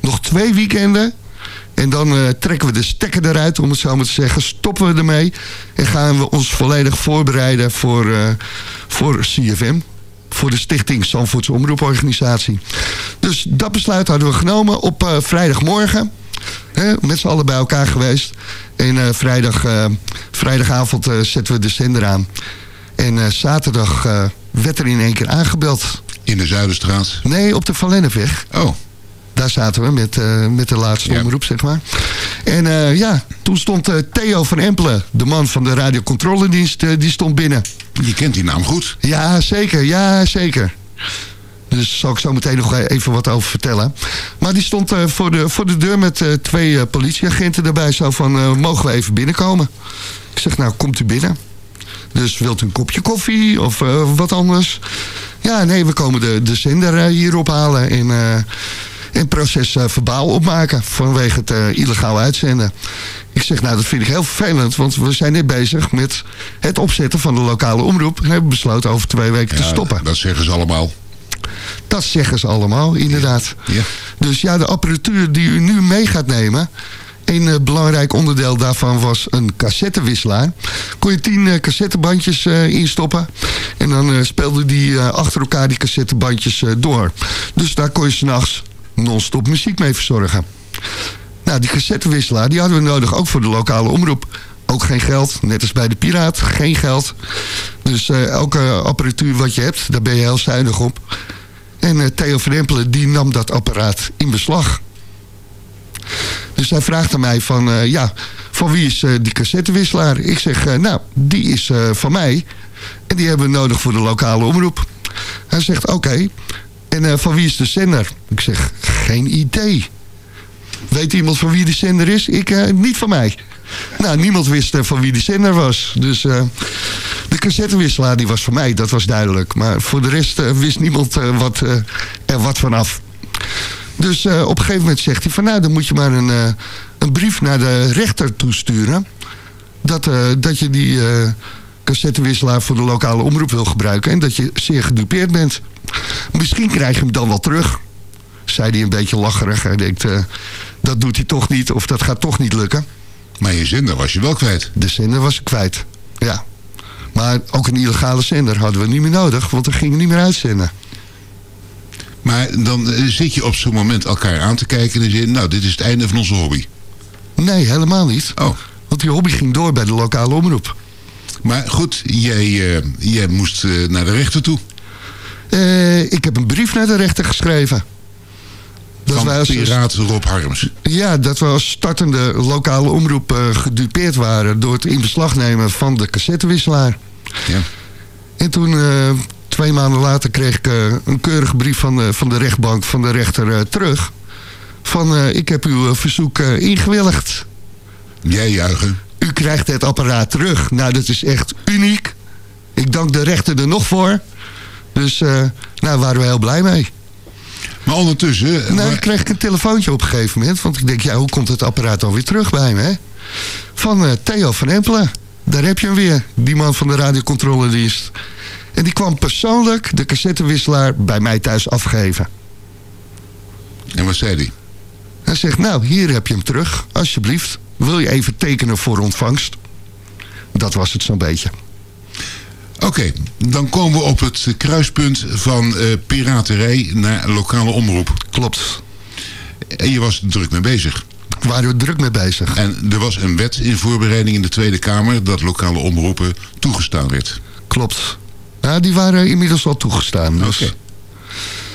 Nog twee weekenden. En dan trekken we de stekker eruit, om het zo maar te zeggen. Stoppen we ermee. En gaan we ons volledig voorbereiden voor, voor CFM. Voor de stichting Zandvoortse Omroeporganisatie. Dus dat besluit hadden we genomen op vrijdagmorgen. Hè, met z'n allen bij elkaar geweest. En eh, vrijdag, eh, vrijdagavond eh, zetten we de zender aan. En zaterdag werd er in één keer aangebeld. In de Zuiderstraat. Nee, op de Van Lennepweg. Oh, Daar zaten we met, met de laatste Ja. omroep, zeg maar. En ja, toen stond Theo van Empelen, de man van de radiocontroledienst, die stond binnen. je kent die naam goed. Ja, zeker. Ja, zeker. Dus zal ik zo meteen nog even wat over vertellen. Maar die stond eh, voor, de, voor de deur met eh, twee eh, politieagenten erbij. Zo van, eh, mogen we even binnenkomen? Ik zeg, nou, komt u binnen. Dus wilt u een kopje koffie of eh, wat anders? Ja, nee, we komen de, de zender eh, hier ophalen en, eh en proces eh, verbaal opmaken vanwege het eh, illegaal uitzenden. Ik zeg, nou, dat vind ik heel vervelend, want we zijn net bezig met het opzetten van de lokale omroep. En hebben besloten over twee weken te stoppen. Dat zeggen ze allemaal. Dat zeggen ze allemaal, inderdaad. Ja. Dus ja, de apparatuur die u nu mee gaat nemen... Een eh, belangrijk onderdeel daarvan was een cassettewisselaar. Kon je tien eh, cassettebandjes eh, instoppen. En dan eh, speelden die achter elkaar die cassettebandjes door. Dus daar kon je s'nachts non-stop muziek mee verzorgen. Nou, die cassettewisselaar die hadden we nodig ook voor de lokale omroep. Ook geen geld, net als bij de Piraat, geen geld. Dus eh, elke apparatuur wat je hebt, daar ben je heel zuinig op. En eh, Theo van die nam dat apparaat in beslag. Dus hij vraagt aan mij van, eh, ja, van wie is die cassettewisselaar? Ik zeg, nou, die is van mij. En die hebben we nodig voor de lokale omroep. Hij zegt, oké. En van wie is de zender? Ik zeg, geen idee. Weet iemand van wie de zender is? Ik, niet van mij. Nou, niemand wist eh, van wie de zender was. Dus eh, De cassettewisselaar die was voor mij, dat was duidelijk. Maar voor de rest eh, wist niemand wat, er wat vanaf. Dus eh, op een gegeven moment zegt hij van... nou, dan moet je maar een, een brief naar de rechter toesturen... dat, dat je die cassettewisselaar voor de lokale omroep wil gebruiken... en dat je zeer gedupeerd bent. Misschien krijg je hem dan wel terug. Zei hij een beetje lacherig. Hij denkt, dat doet hij toch niet of dat gaat toch niet lukken. Maar je zender was je wel kwijt. De zender was ik kwijt, ja. Maar ook een illegale zender hadden we niet meer nodig... want we gingen niet meer uitzenden. Maar dan eh, zit je op zo'n moment elkaar aan te kijken en zeg je... nou, dit is het einde van onze hobby. Nee, helemaal niet. Oh. Want die hobby ging door bij de lokale omroep. Maar goed, jij, eh, jij moest eh, naar de rechter toe. Ik heb een brief naar de rechter geschreven. Dat wij als, piraat Rob Harms. ja, dat we als startende lokale omroep eh, gedupeerd waren... door het in beslag nemen van de cassettewisselaar. Ja. En toen, eh, twee maanden later, kreeg ik eh, een keurige brief van de, van de rechtbank, van de rechter terug. Van, ik heb uw verzoek ingewilligd. Jij juichen. U krijgt het apparaat terug. Nou, dat is echt uniek. Ik dank de rechter er nog voor. Dus, eh nou, waren we heel blij mee. Maar ondertussen... Nou, wa- kreeg ik een telefoontje op een gegeven moment. Want ik denk, ja, hoe komt het apparaat alweer terug bij me, hè? Van eh, Theo van Empelen. Daar heb je hem weer. Die man van de radiocontroledienst. En die kwam persoonlijk de cassettewisselaar bij mij thuis afgeven. En wat zei hij? Hij zegt, nou, hier heb je hem terug. Alsjeblieft. Wil je even tekenen voor ontvangst? Dat was het zo'n beetje. Oké, dan komen we op het kruispunt van eh, piraterij naar lokale omroep. Klopt. En je was druk mee bezig. Waren we druk mee bezig. En er was een wet in voorbereiding in de Tweede Kamer... dat lokale omroepen toegestaan werd. Klopt. Ja, die waren inmiddels al toegestaan. Dus Oké.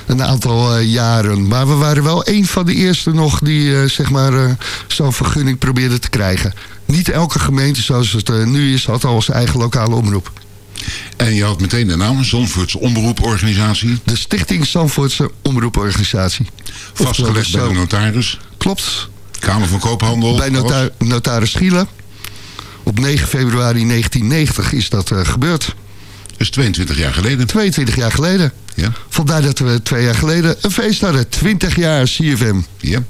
een aantal eh, jaren. Maar we waren wel een van de eerste nog die eh, zeg maar zo'n vergunning probeerden te krijgen. Niet elke gemeente zoals het nu is had al zijn eigen lokale omroep. En je had meteen de naam, Zandvoorts Omroeporganisatie. De Stichting Zandvoortse Omroeporganisatie. Vastgelegd bij de notaris. Klopt. Kamer van Koophandel. Bij nota notaris Schielen. Op 9 februari 1990 is dat eh, gebeurd. Dat is 22 jaar geleden. 22 jaar geleden. Ja. Vandaar dat we twee jaar geleden een feest hadden. 20 jaar CFM. Ja.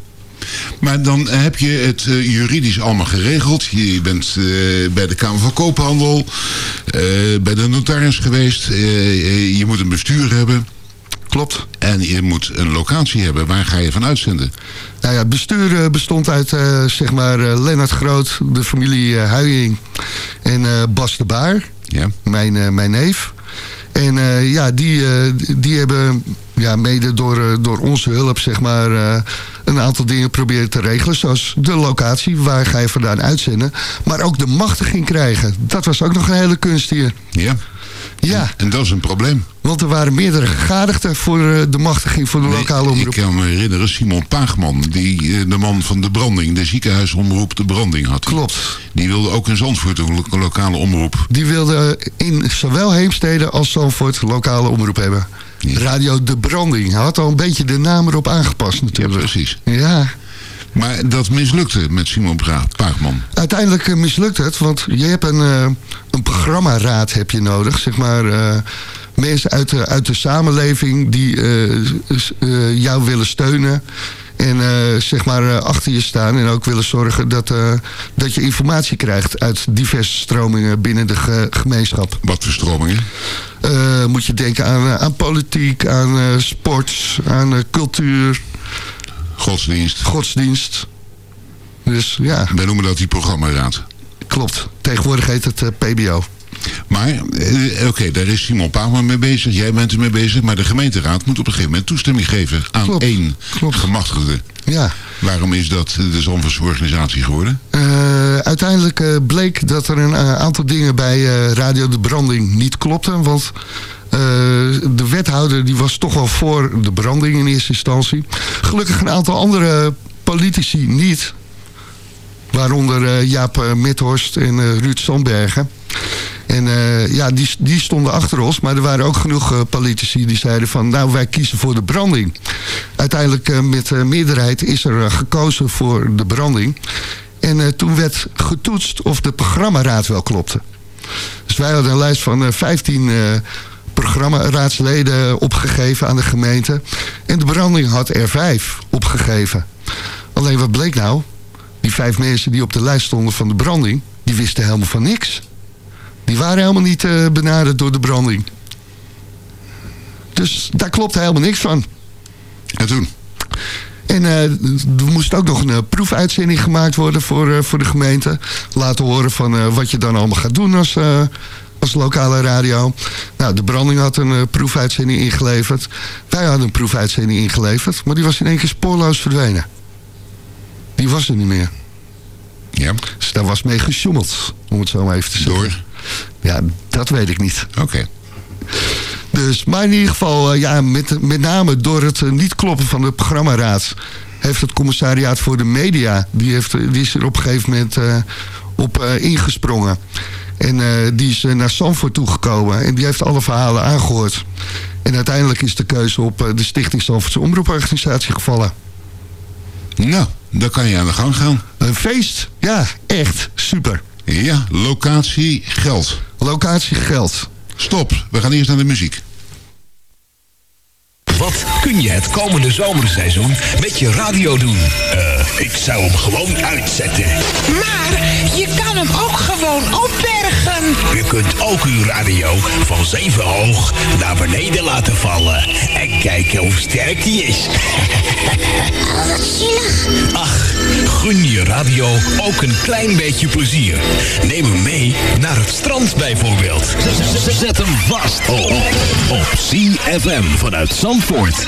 Maar dan heb je het eh, juridisch allemaal geregeld. Je bent eh, bij de Kamer van Koophandel, eh, bij de notaris geweest. Je moet een bestuur hebben. Klopt. En je moet een locatie hebben. Waar ga je van uitzenden? Nou ja, het bestuur bestond uit zeg maar eh, Lennart Groot, de familie eh, Huying en Bas de Baar, Ja. mijn, mijn neef. En ja, die, die hebben ja, mede door, eh, door onze hulp zeg maar, eh, een aantal dingen proberen te regelen. Zoals de locatie, waar ga je vandaan uitzenden. Maar ook de machtiging krijgen. Dat was ook nog een hele kunst hier. Ja. Ja, En dat is een probleem. want er waren meerdere gegadigden voor eh, de machtiging voor de Nee, lokale ik omroep. kan me herinneren, Simon Paagman, die de man van de branding, de ziekenhuisomroep De Branding had. Klopt. Die wilde ook in Zandvoort een lo- lokale omroep. Die wilde in zowel Heemstede als Zandvoort lokale omroep hebben. Ja. Radio De Branding. Hij had al een beetje de naam erop aangepast Ja, natuurlijk. precies. Ja, Maar dat mislukte met Simon Paagman. uiteindelijk eh, mislukt het. Want je hebt een, eh, een programmaraad heb je nodig. Zeg maar eh, mensen uit de, uit de samenleving die jou willen steunen. En eh, zeg maar eh, achter je staan en ook willen zorgen dat, eh, dat je informatie krijgt uit diverse stromingen binnen de ge- gemeenschap. Wat voor stromingen? Moet je denken aan, aan politiek, aan sport, aan cultuur, Godsdienst. godsdienst. Dus ja, Wij noemen dat die programmaraad. klopt. Tegenwoordig heet het PBO. Maar, eh, oké, daar is Simon Paagman mee bezig. Jij bent ermee bezig. Maar de gemeenteraad moet op een gegeven moment toestemming geven aan Klopt, één klopt. gemachtigde. Ja. Waarom is dat de Zandvoortse organisatie geworden? Eh, uiteindelijk eh, bleek dat er een eh, aantal dingen bij eh, Radio de Branding niet klopten. Want eh, de wethouder die was toch wel voor de branding in eerste instantie. Gelukkig een aantal andere politici niet. Waaronder eh, Jaap eh, Mithorst en eh, Ruud Sandbergen. En eh, ja, die, die stonden achter ons. Maar er waren ook genoeg eh, politici die zeiden van... nou, wij kiezen voor de branding. Uiteindelijk eh, met meerderheid is er gekozen voor de branding. En toen werd getoetst of de programmaraad wel klopte. Dus wij hadden een lijst van eh, 15 eh programmaraadsleden opgegeven aan de gemeente. En de branding had er vijf opgegeven. Alleen wat bleek nou? Die vijf mensen die op de lijst stonden van de branding... die wisten helemaal van niks. Die waren helemaal niet eh, benaderd door de branding. Dus daar klopt helemaal niks van. En toen? En eh, er moest ook nog een eh, proefuitzending gemaakt worden voor, voor de gemeente. Laten horen van wat je dan allemaal gaat doen als, als lokale radio. Nou, de branding had een proefuitzending ingeleverd. Wij hadden een proefuitzending ingeleverd. Maar die was in één keer spoorloos verdwenen. Die was er niet meer. Ja. Dus daar was mee gesjoemeld, om het zo maar even te zeggen. Door? Ja, dat weet ik niet. Oké. Dus, maar in ieder geval, eh, ja, met, met name door het eh, niet kloppen van de programmaraad... heeft het commissariaat voor de media... die, heeft, eh, die is er op een gegeven moment op ingesprongen. En die is naar Sanford toegekomen en die heeft alle verhalen aangehoord. En uiteindelijk is de keuze op de Stichting Sanfordse Omroeporganisatie gevallen. Nou, dan kan je aan de gang gaan. Een feest, ja, echt super. Ja, locatie, geld. Locatie geld. Stop, we gaan eerst naar de muziek. Wat kun je het komende zomerseizoen met je radio doen? Eh, ik zou hem gewoon uitzetten. Maar je kan hem ook gewoon U kunt ook uw radio van zeven hoog naar beneden laten vallen. En kijken hoe sterk die is. Oh, wat zielig. Ach, gun je radio ook een klein beetje plezier. Neem hem mee naar het strand bijvoorbeeld. Zet hem vast op, op CFM vanuit Zandvoort.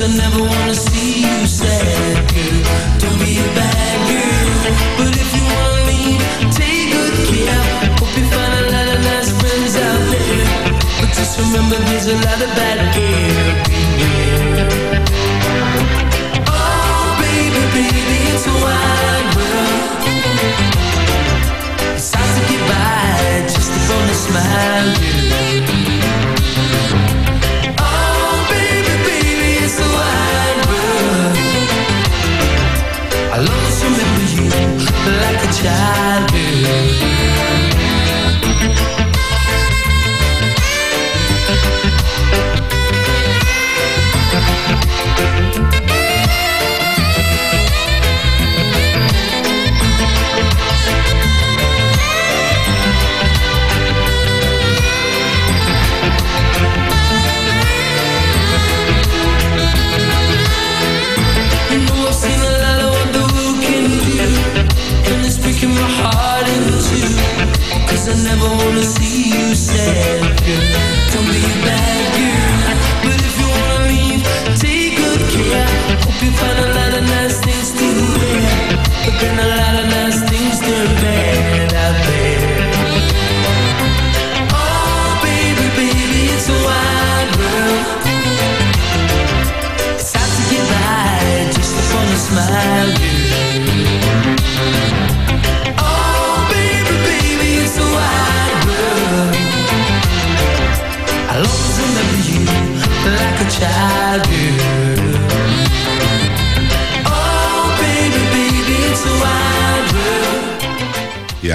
Because I never wanna see you sad, girl. Don't be a bad girl, but if you wanna leave, take good care. Hope you find a lot of nice friends out there, but just remember there's a lot of bad girls.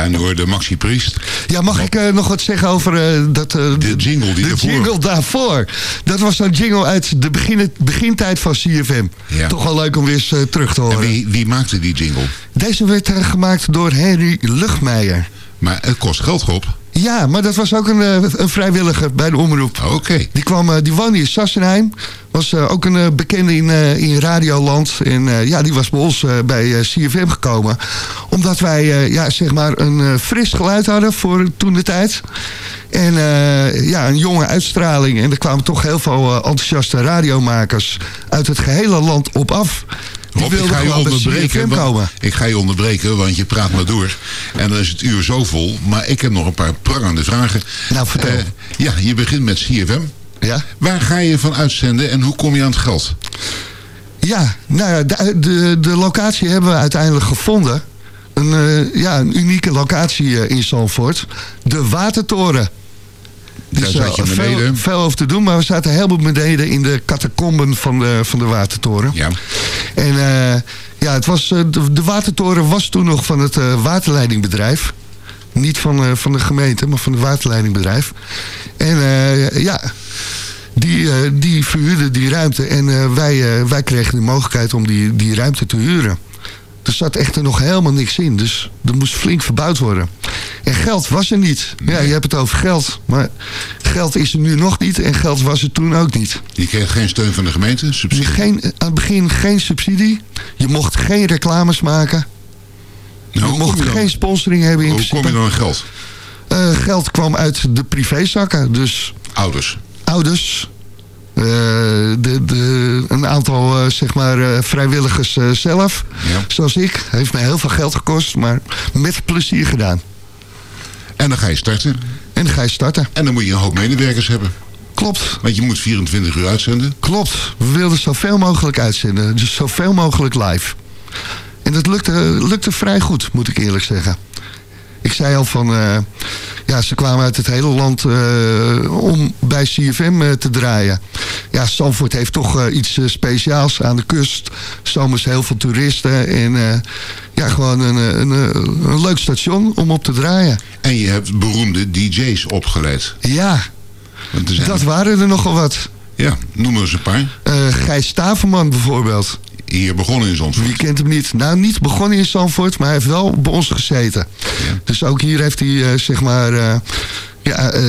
Ja, en nu hoor de Maxi Priest. Ja, mag ik eh, nog wat zeggen over eh, dat... eh, De jingle die de ervoor. jingle daarvoor. Dat was zo'n jingle uit de begin, begintijd van CFM. Ja. Toch wel leuk om weer eens terug te En horen. wie, wie maakte die jingle? Deze werd gemaakt door Henry Luchtmeijer. Maar het kost geld, Rob. Ja, maar dat was ook een, eh, een vrijwilliger bij de omroep. Oké. Die, kwam, eh, die woonde in Sassenheim. Was eh, ook een bekende in, in Radioland. En ja, die was bij ons bij CFM gekomen. Omdat wij ja, zeg maar een fris geluid hadden voor toen de tijd. En ja, een jonge uitstraling. En er kwamen toch heel veel enthousiaste radiomakers uit het gehele land op af. Rob, ik ga je onderbreken. Want-. Ik ga je onderbreken, want je praat maar door. En dan is het uur zo vol. Maar ik heb nog een paar prangende vragen. Nou, vertel. Eh, ja, je begint met CFM. Ja? Waar ga je van uitzenden en hoe kom je aan het geld? Ja, nou ja, de, de, de locatie hebben we uiteindelijk gevonden. Een, eh, ja, een unieke locatie eh, in Zandvoort. De Watertoren. Daar Dus, zat je eh, veel, beneden. veel over te doen, maar we zaten helemaal beneden in de catacomben van de, van de Watertoren. Ja. En eh, ja, het was, eh, de, de Watertoren was toen nog van het waterleidingbedrijf. Niet van, van de gemeente, maar van het waterleidingbedrijf. En ja, die, die verhuurde die ruimte. En wij, wij kregen de mogelijkheid om die, die ruimte te huren. Er zat echter nog helemaal niks in. Dus er moest flink verbouwd worden. En geld was er niet. Ja, je hebt het over geld. Maar geld is er nu nog niet. En geld was er toen ook niet. Je kreeg geen steun van de gemeente, subsidie. Geen, aan het begin geen subsidie. Je mocht geen reclames maken. Nou, je hoe mocht je geen sponsoring hebben in Hoe principe. kom je dan aan geld? Eh, geld kwam uit de privézakken. Dus Ouders. ouders, eh, de, de, een aantal eh, zeg maar, eh, vrijwilligers eh, zelf, Ja. zoals ik. Heeft mij heel veel geld gekost, maar met plezier gedaan. En dan ga je starten. En dan ga je starten. En dan moet je een hoop medewerkers hebben. Klopt, Want je moet 24 uur uitzenden. klopt. We wilden zoveel mogelijk uitzenden. Dus zoveel mogelijk live. En dat lukte, lukte vrij goed, moet ik eerlijk zeggen. Ik zei al van... eh, ja, ze kwamen uit het hele land eh, om bij CFM eh, te draaien. Ja, Zandvoort heeft toch iets speciaals aan de kust. Zomers heel veel toeristen. En ja, gewoon een, een, een leuk station om op te draaien. En je hebt beroemde DJ's opgeleid. Ja, er dat waren er nogal wat. Ja, noem eens een paar. Gijs Staverman bijvoorbeeld. Hier begonnen in Zandvoort. Wie kent hem niet? Nou, niet begonnen in Zandvoort, maar hij heeft wel bij ons gezeten. Dus ook hier heeft hij, eh, zeg maar, eh, ja, eh,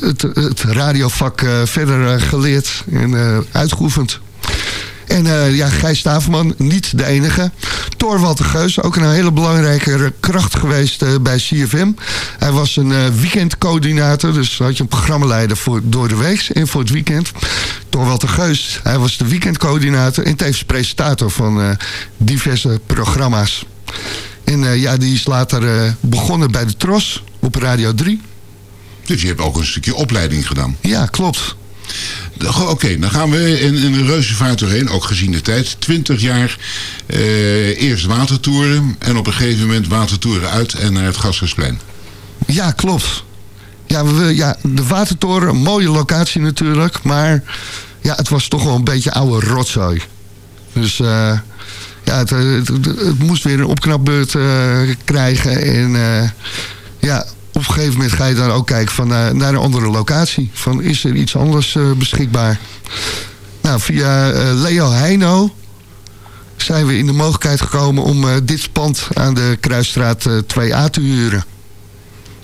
het, het radiovak verder geleerd en uitgeoefend. En eh, ja, Gijs Staverman, niet de enige. Thorwald de Geus, ook een hele belangrijke kracht geweest eh, bij CFM. Hij was een eh, weekendcoördinator, dus had je een programmaleider voor door de week en voor het weekend. Thorwald de Geus, hij was de weekendcoördinator en tevens presentator van diverse programma's. En ja, die is later begonnen bij de Tros op Radio 3. Dus je hebt ook een stukje opleiding gedaan. Ja, klopt. Oké, dan gaan we in, in een reuze vaart doorheen, ook gezien de tijd. 20 jaar, eh, eerst watertoeren en op een gegeven moment watertoeren uit en naar het Gasthuisplein. Ja, klopt. Ja, we, ja, de Watertoren, een mooie locatie natuurlijk. Maar ja, het was toch wel een beetje oude rotzooi. Dus eh, ja, het- het moest weer een opknapbeurt eh, krijgen. En eh, ja, op een gegeven moment ga je dan ook kijken van, eh, naar een andere locatie. Van, is er iets anders eh, beschikbaar? Nou, via eh, Leo Heino zijn we in de mogelijkheid gekomen om dit pand aan de Kruisstraat eh, 2A te huren.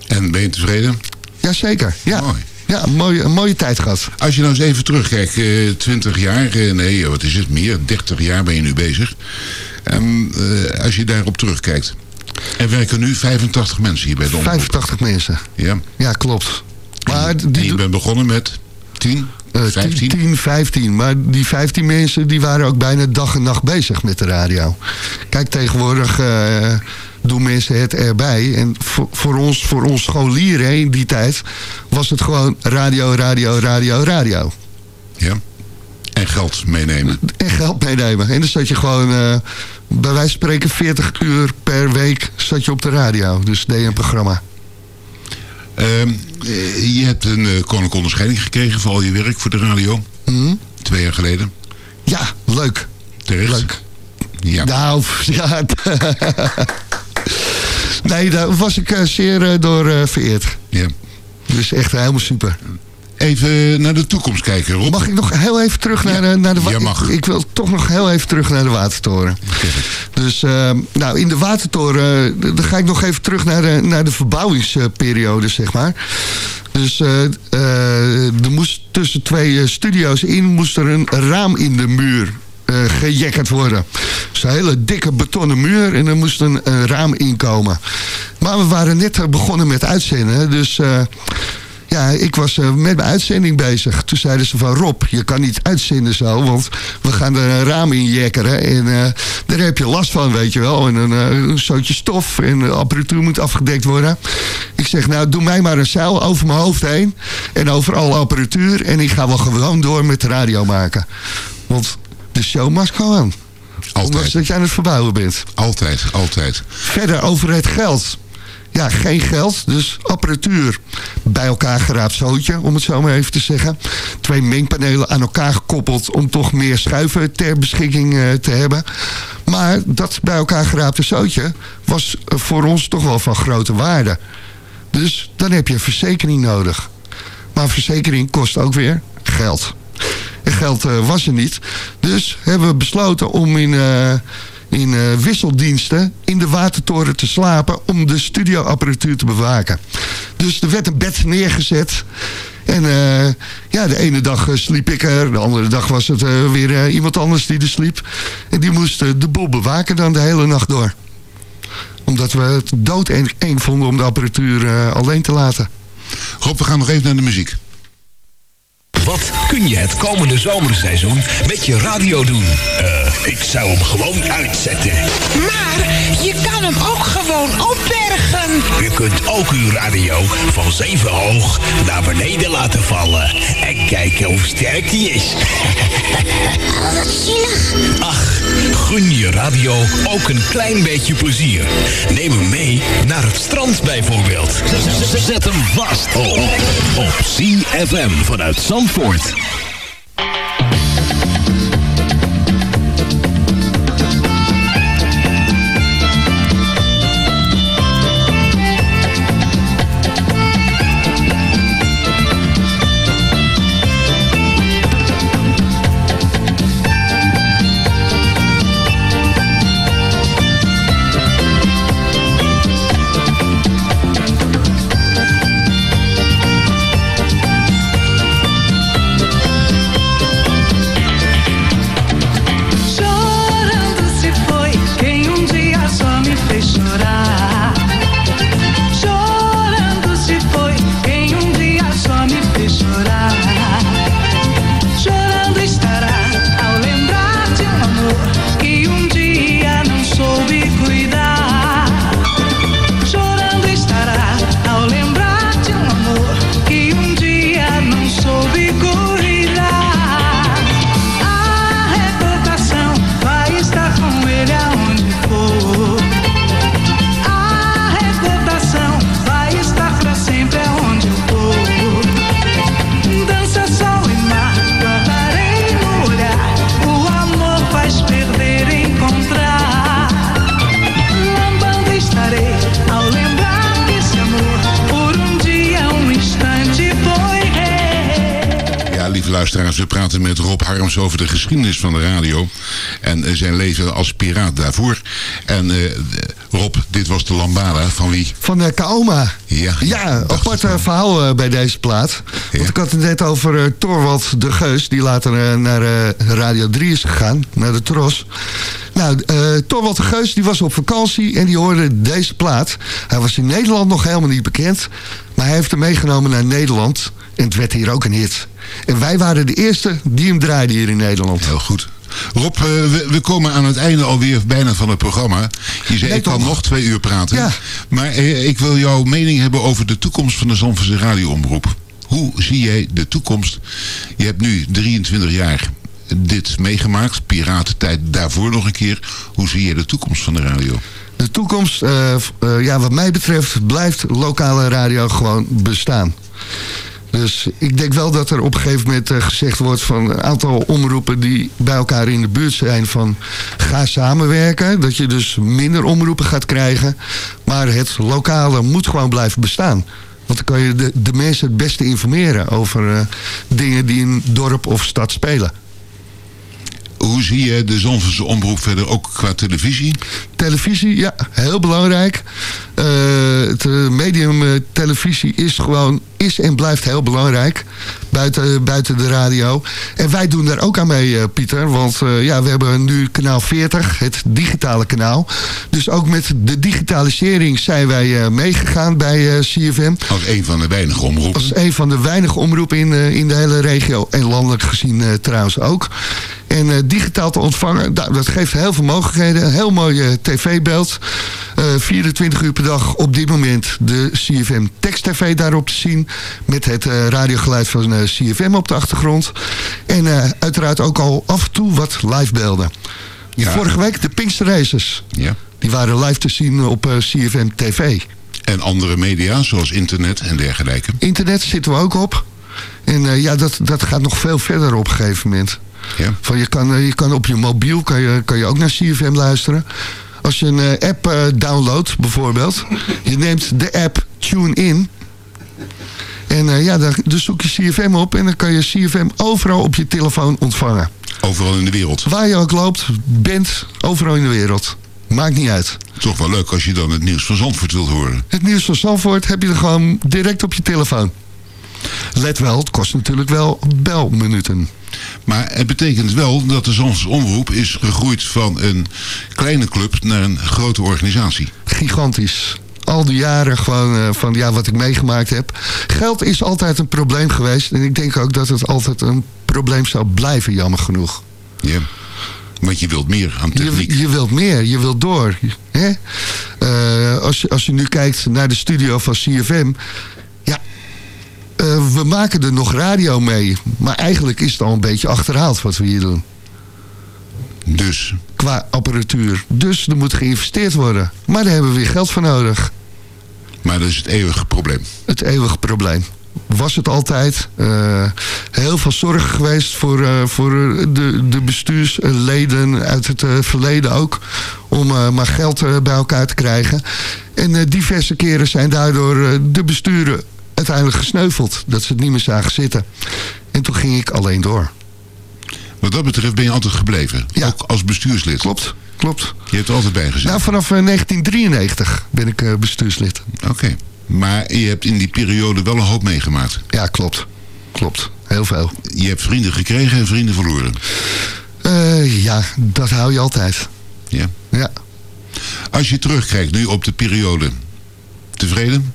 En ben je tevreden? Jazeker, ja. Mooi. Ja, een mooie, een mooie tijd gehad. Als je nou eens even terugkijkt, eh 20 jaar, nee, wat is het meer, 30 jaar ben je nu bezig. En, eh, als je daarop terugkijkt. Er werken nu 85 mensen hier bij de omroep. 85 mensen. Ja. Ja, klopt. Maar En die, je bent begonnen met 10, eh, 15. 10, 10, 15. Maar die 15 mensen die waren ook bijna dag en nacht bezig met de radio. Kijk, tegenwoordig eh, doen mensen het erbij. En voor, voor ons, voor ons scholieren in die tijd was het gewoon radio, radio, radio, radio. Ja. En geld meenemen. En geld meenemen. En dan zat je gewoon, eh, bij wijze van spreken, 40 uur per week zat je op de radio. Dus deed je een programma. Ehm, eh, je hebt een eh, koninklijke onderscheiding gekregen voor al je werk voor de radio. Mhm. Twee jaar geleden. Ja, leuk. Terecht. Leuk. Ja. Nou, ja. Nee, daar was ik eh, zeer eh, door vereerd. Ja. Dus echt helemaal super. Even naar de toekomst kijken, Rob. Mag ik nog heel even terug naar, de, naar de Ja, mag. Ik, ik wil toch nog heel even terug naar de Watertoren. Dus uh, nou, in de Watertoren, uh, dan ga ik nog even terug naar de, naar de verbouwingsperiode, zeg maar. Dus uh, er moest tussen twee studio's in moest er een raam in de muur uh, gejekkerd worden. Dus een hele dikke betonnen muur en er moest een, een raam inkomen. Maar we waren net begonnen met uitzenden, dus... Ja, ik was uh, met mijn uitzending bezig. Toen zeiden ze van Rob, je kan niet uitzenden zo, want we gaan er een raam in jekkeren. En uh, daar heb je last van, weet je wel. En een, uh, een zootje stof en de apparatuur moet afgedekt worden. Ik zeg, nou, doe mij maar een zeil over mijn hoofd heen. En over alle apparatuur. En ik ga wel gewoon door met de radio maken. Want de show must go on. Altijd. Ondanks dat je aan het verbouwen bent. Altijd, altijd. Verder over het geld ja, geen geld, dus apparatuur bij elkaar geraapt zootje, om het zo maar even te zeggen. Twee mengpanelen aan elkaar gekoppeld om toch meer schuiven ter beschikking uh, te hebben. Maar dat bij elkaar geraapte zootje was voor ons toch wel van grote waarde. Dus dan heb je verzekering nodig. Maar verzekering kost ook weer geld. En geld uh, was er niet. Dus hebben we besloten om in... Uh, in uh, wisseldiensten in de watertoren te slapen om de studioapparatuur te bewaken. Dus er werd een bed neergezet. En uh, ja, de ene dag uh, sliep ik er, de andere dag was het weer iemand anders die er sliep. En die moest de boel bewaken dan de hele nacht door. Omdat we het doodeng vonden om de apparatuur alleen te laten. Rob, we gaan nog even naar de muziek. Wat kun je het komende zomerseizoen met je radio doen? Uh, ik zou hem gewoon uitzetten. Maar je kan hem ook gewoon opbergen. U kunt ook uw radio van zeven hoog naar beneden laten vallen. En kijken hoe sterk die is. oh, wat zielig. Ach, gun je radio ook een klein beetje plezier. Neem hem mee naar het strand bijvoorbeeld. Zet hem vast op, op CFM vanuit Zandvoort. Luisteraars. We praten met Rob Harms over de geschiedenis van de radio. En uh, zijn leven als piraat daarvoor. En uh, Rob, dit was de Lambada van wie? Van de Kaoma. Ja, ja apart verhaal uh, bij deze plaat. Ja. Want ik had het net over Torwald de Geus. Die later naar Radio 3 is gegaan. Naar de Tros. Nou, Torwald de Geus die was op vakantie en die hoorde deze plaat. Hij was in Nederland nog helemaal niet bekend. Maar hij heeft hem meegenomen naar Nederland. En het werd hier ook een hit. En wij waren de eerste die hem draaiden hier in Nederland. Heel goed. Rob, uh, we, komen aan het einde alweer bijna van het programma. Je zei, nee, ik kan nog twee uur praten. Ja. Maar uh, ik wil jouw mening hebben over de toekomst van de Zandvoortse radioomroep. Hoe zie jij de toekomst? Je hebt nu 23 jaar dit meegemaakt. Piratentijd daarvoor nog een keer. Hoe zie je de toekomst van de radio? De toekomst, uh, ja, wat mij betreft, blijft lokale radio gewoon bestaan. Dus ik denk wel dat er op een gegeven moment eh, gezegd wordt van een aantal omroepen die bij elkaar in de buurt zijn van ga samenwerken. Dat je dus minder omroepen gaat krijgen. Maar het lokale moet gewoon blijven bestaan. Want dan kan je de, de mensen het beste informeren over eh, dingen die in dorp of stad spelen. Hoe zie je de Zandvoortse omroep verder ook qua televisie? Televisie, ja, heel belangrijk. Eh, het eh, medium eh, televisie is gewoon is en blijft heel belangrijk. Buiten, buiten de radio. En wij doen daar ook aan mee, eh, Pieter. Want eh, ja, we hebben nu kanaal 40, het digitale kanaal. Dus ook met de digitalisering zijn wij eh, meegegaan bij eh, CFM. Als een van de weinige omroepen. Als een van de weinige omroepen in, eh, in de hele regio. En landelijk gezien eh, trouwens ook. En eh, digitaal te ontvangen, nou, dat geeft heel veel mogelijkheden. Een heel mooi eh, tv-beeld. Eh, 24 uur per dag op dit moment de CFM Text TV daarop te zien. Met het eh, radiogeluid van eh, CFM op de achtergrond. En eh, uiteraard ook al af en toe wat live beelden. Ja. Vorige week de Pinkster Races. Ja. Die waren live te zien op CFM TV. En andere media, zoals internet en dergelijke. Internet zitten we ook op. En ja, dat, dat gaat nog veel verder op een gegeven moment. Ja. Van je, kan, je kan op je mobiel kan je, kan je ook naar CFM luisteren. Als je een app downloadt bijvoorbeeld. Je neemt de app TuneIn. En eh, ja, dan, dan zoek je CFM op. En dan kan je CFM overal op je telefoon ontvangen. Overal in de wereld. Waar je ook loopt, bent, overal in de wereld. Maakt niet uit. Toch wel leuk als je dan het nieuws van Zandvoort wilt horen. Het nieuws van Zandvoort heb je er gewoon direct op je telefoon. Let wel, het kost natuurlijk wel belminuten. Maar het betekent wel dat de Zandvoortse omroep is gegroeid van een kleine club naar een grote organisatie. Gigantisch. Al die jaren gewoon eh, van ja, wat ik meegemaakt heb. Geld is altijd een probleem geweest. En ik denk ook dat het altijd een probleem zou blijven, jammer genoeg. Ja. Want je wilt meer aan techniek. Je, je wilt meer, je wilt door. Hè? Eh, als, je, als je nu kijkt naar de studio van CFM... Ja, eh, we maken er nog radio mee. Maar eigenlijk is het al een beetje achterhaald wat we hier doen. Dus, Qua apparatuur. Dus er moet geïnvesteerd worden. Maar daar hebben we weer geld voor nodig. maar dat is het eeuwige probleem. Het eeuwige probleem. Was het altijd. Eh, heel veel zorg geweest voor, eh, voor de, de bestuursleden uit het eh, verleden ook. Om eh, maar geld eh, bij elkaar te krijgen. En eh, diverse keren zijn daardoor eh, de besturen uiteindelijk gesneuveld. Dat ze het niet meer zagen zitten. En toen ging ik alleen door. Wat dat betreft ben je altijd gebleven. Ja. Ook als bestuurslid. Klopt, klopt. Je hebt er altijd bij gezeten. Nou, vanaf eh, 1993 ben ik eh, bestuurslid. Oké. Maar je hebt in die periode wel een hoop meegemaakt. Ja, klopt. Klopt. Heel veel. Je hebt vrienden gekregen en vrienden verloren. Eh, ja, dat hou je altijd. Ja. Ja. Als je terugkijkt nu op de periode, tevreden?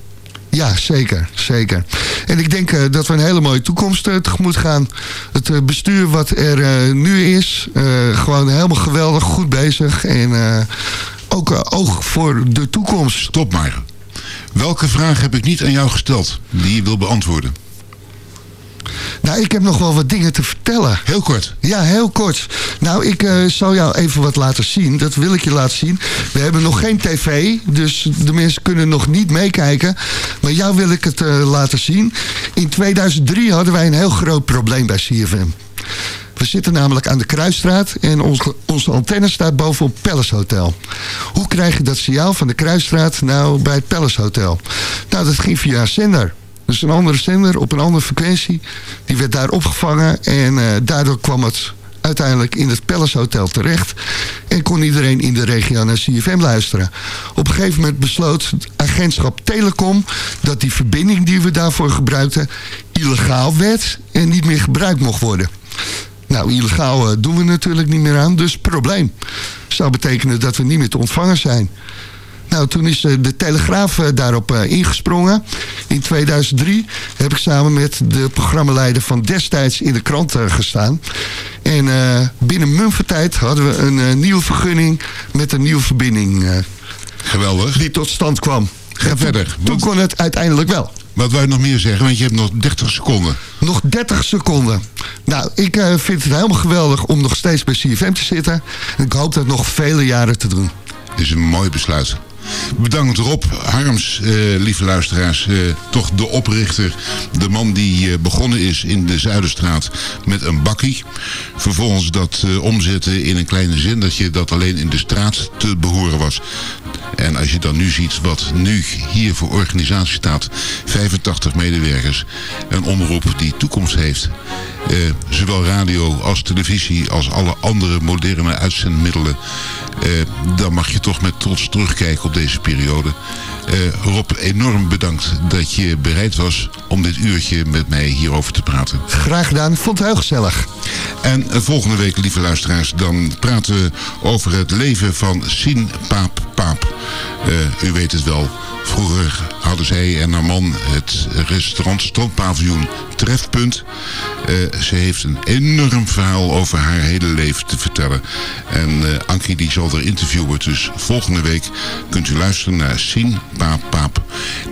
Ja, zeker, zeker. En ik denk eh, dat we een hele mooie toekomst eh, tegemoet gaan. Het eh, bestuur wat er nu is, gewoon helemaal geweldig, goed bezig. En ook oog voor de toekomst. Stop maar. Welke vraag heb ik niet aan jou gesteld die je wil beantwoorden? Nou, ik heb nog wel wat dingen te vertellen. Heel kort. Ja, heel kort. Nou, ik eh, zal jou even wat laten zien. Dat wil ik je laten zien. We hebben nog geen tv, dus de mensen kunnen nog niet meekijken. Maar jou wil ik het eh, laten zien. In 2003 hadden wij een heel groot probleem bij CFM. We zitten namelijk aan de Kruisstraat en onze, onze antenne staat bovenop Palace Hotel. Hoe krijg je dat signaal van de Kruisstraat nou bij het Palace Hotel? Nou, dat ging via een zender. Dus een andere zender op een andere frequentie. Die werd daar opgevangen en eh, daardoor kwam het uiteindelijk in het Palace Hotel terecht. En kon iedereen in de regio naar CFM luisteren. Op een gegeven moment besloot het agentschap Telecom... dat die verbinding die we daarvoor gebruikten illegaal werd... en niet meer gebruikt mocht worden. Nou, illegaal eh, doen we natuurlijk niet meer aan, dus probleem. Zou betekenen dat we niet meer te ontvangen zijn. Nou, toen is eh, de Telegraaf eh, daarop eh, ingesprongen. In 2003 heb ik samen met de programmaleider van destijds in de krant gestaan. En binnen mumfertijd hadden we een nieuwe vergunning met een nieuwe verbinding Geweldig. die tot stand kwam. Ga verder. Toen kon het uiteindelijk wel. wat wou je nog meer zeggen? Want je hebt nog 30 seconden. Nog 30 seconden. Nou, ik vind het helemaal geweldig om nog steeds bij CFM te zitten. En ik hoop dat nog vele jaren te doen. Dit is een mooi besluit. Bedankt Rob Harms, eh, lieve luisteraars. eh, toch de oprichter, de man die eh, begonnen is in de Zuiderstraat met een bakkie. Vervolgens dat eh, omzetten in een kleine zendertje dat alleen in de straat te behoren was. En als je dan nu ziet wat nu hier voor organisatie staat, 85 medewerkers, een omroep die toekomst heeft. Eh, zowel radio als televisie als alle andere moderne uitzendmiddelen. Eh, dan mag je toch met trots terugkijken op deze periode. Eh, Rob, enorm bedankt dat je bereid was om dit uurtje met mij hierover te praten. Graag gedaan, vond het heel gezellig. En eh, volgende week, lieve luisteraars, dan praten we over het leven van Sien Paap Paap. Eh, u weet het wel, vroeger hadden zij en haar man het restaurant Strandpaviljoen Trefpunt. Eh, ze heeft een enorm verhaal over haar hele leven te vertellen. En eh Ankie die zal er interviewen, dus volgende week kunt u luisteren naar Sien Paap Paap.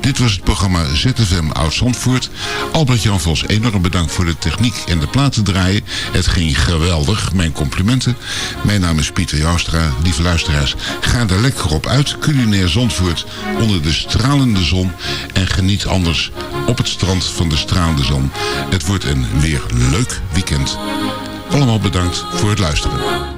Dit was het programma ZFM Oud-Zandvoort. Albert-Jan Vos, enorm bedankt voor de techniek en de platen draaien. Het ging geweldig, mijn complimenten. Mijn naam is Pieter Joustra. Lieve luisteraars, ga er lekker op uit. Culinair Zandvoort onder de stralende zon. En geniet anders op het strand van de stralende zon. Het wordt een weer leuk weekend. Allemaal bedankt voor het luisteren.